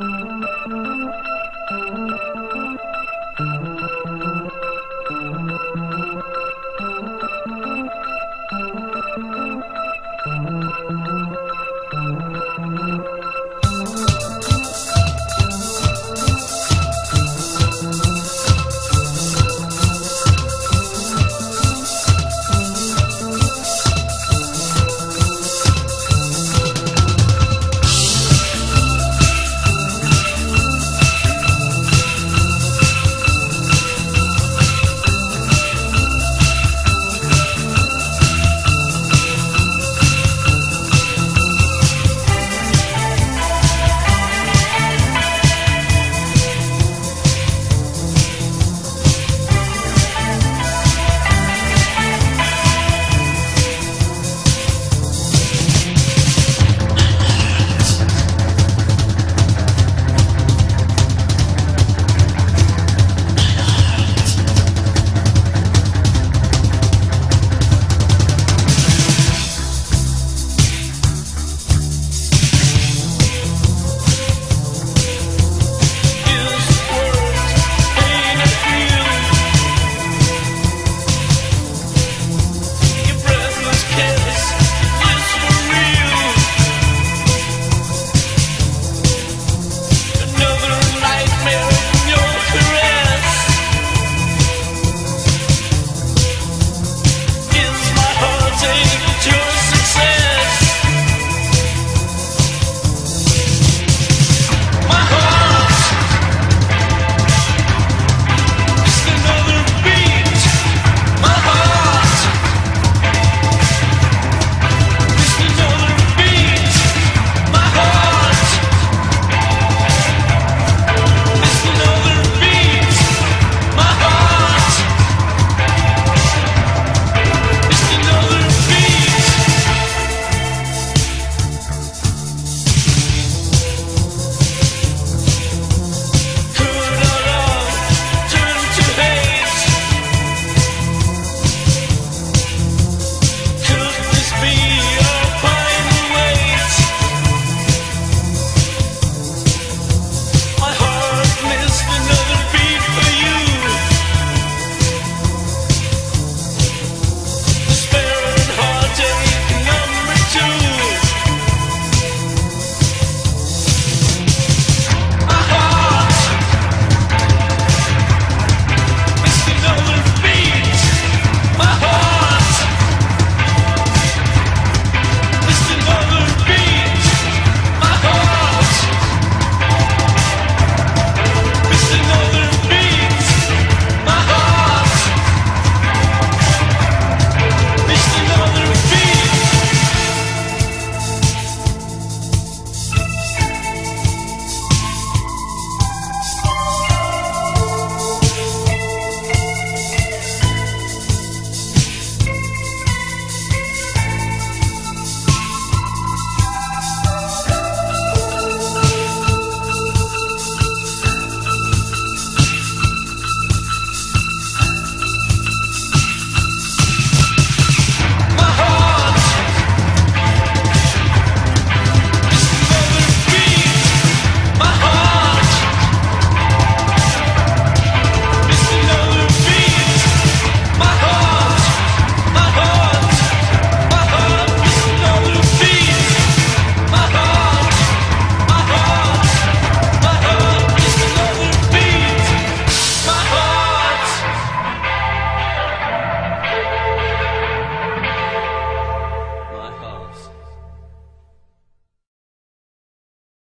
Mm-hmm.